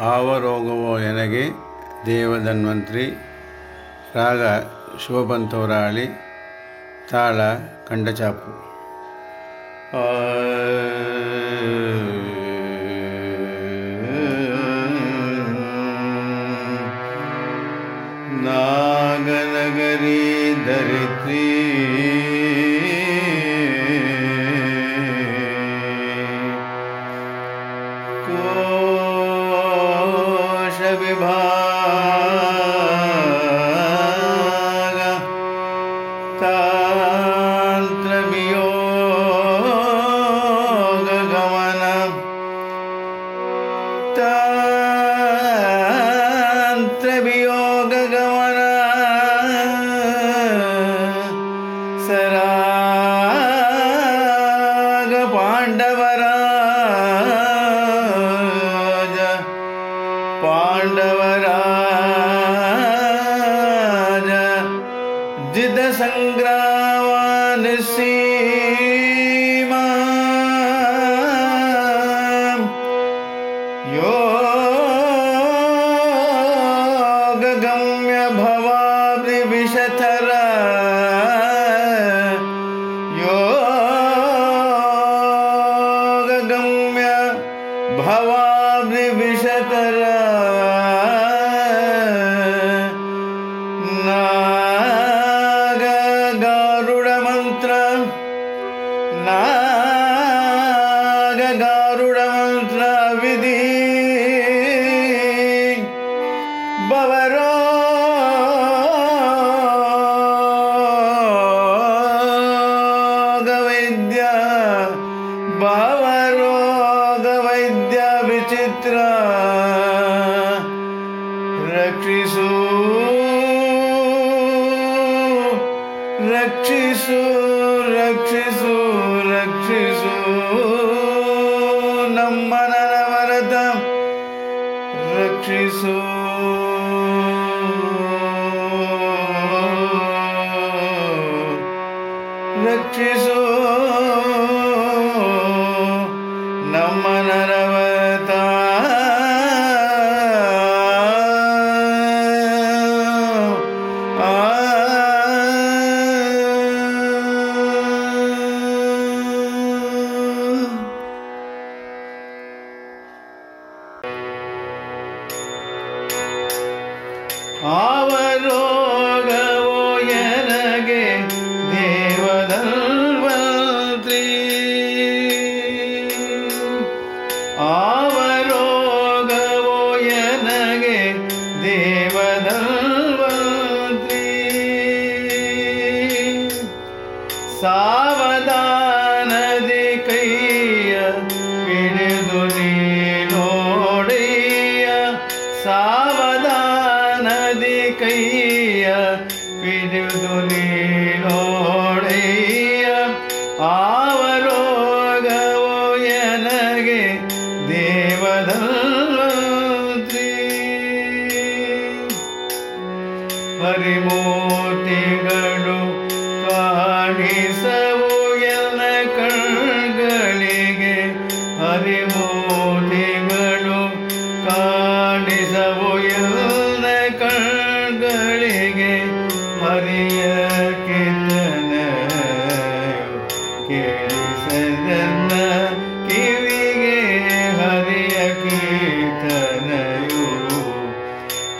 ಆವರೋಗವೋ ಎನಗೆ ದೇವಧನ್ವಂತ್ರಿ ರಾಗ ಶಿವಬಂತವರಾಳಿ ತಾಳ ಕಂಡಚಾಪು. ನಾಗನಗರಿ ಧರಿತ್ರಿ ಕೋಶ विभा सङ्ग्रामान् सीमा योगगम्य भवाब्रिविशतरा योगगम्य भवाब्रिविशतरा விதி பவரோ வைத்தியா பவரோக வைத்தியா விசித்ரா ரட்சிசு ரட்சிசு ரட்சிசு वरदं रक्षिषो रक्षिषो ಅವರೋಗವೋ ಎನಗೆ ದೇವದಲ್ವಂತ್ರಿ. ಅವರೋಗವೋ ಎನಗೆ ದೇವದಲ್ವಂತ್ರಿ. ಸಾವಧಾನದಿ ಕೈಯ ಹಿಡಿದು ನೀನೋಡೆಯ ಸಾವಧಾನದಿ ಕೈಯ ಹಿಡಿದು ನೀಡೋಡೆಯ ಆವರೋಗವೋ ಎನಗೆ ದೇವದಲ್ವಂತ್ರಿ ಹರಿಮೂರ್ತಿಗಳು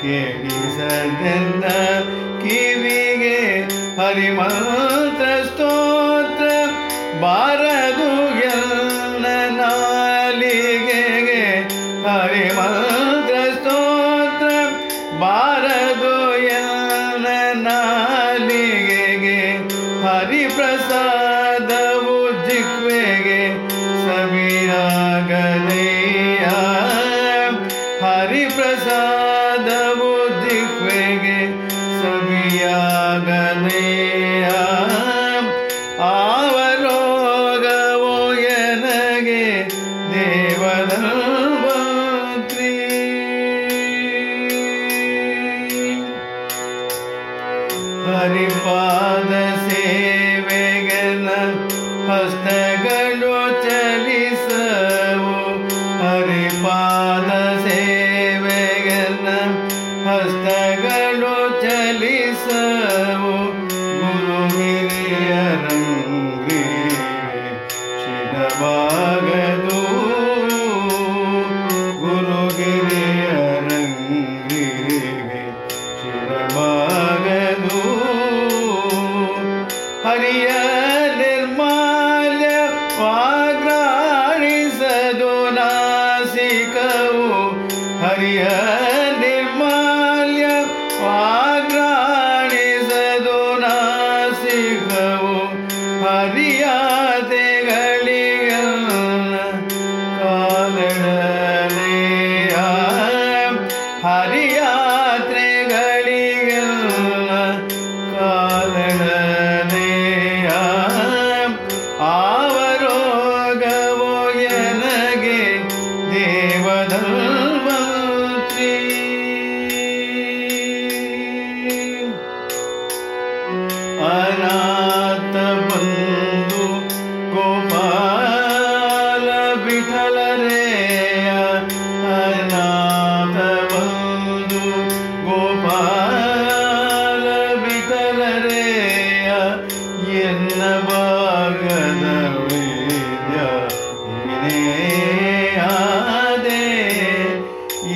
ಕೇಳಿಸದನ್ನ ಕಿವಿಗೆ ಹರಿಮಂತ್ರ ಸ್ತೋತ್ರ. ಬಾರದು ಎಲ್ಲ ನಾಲಿಗೆ ಹರಿಮಂತ್ರ ಸ್ತೋತ್ರ. ಬಾರದು ಎಲ್ಲ ನಾಲಿಗೆ ಹರಿಪ್ರಸಾದವು ಜಿಕ್ವೆಗೆ ಸವಿಯಾಗದೆಯ ಹರಿಪ್ರಸಾದವು ಜಿಕ್ವೆಗೆ ಸವಿಯಾಗದೆಯ ಆವರೋಗವೋ ಎನಗೆ ದೇವದಲ್ವಂತ್ರಿ ಹರಿಪಾದ ಸೇವೆಗನ ಹಸ್ತಗಳು ಚಲಿಸವು ಹರಿಪಾದ हरिहर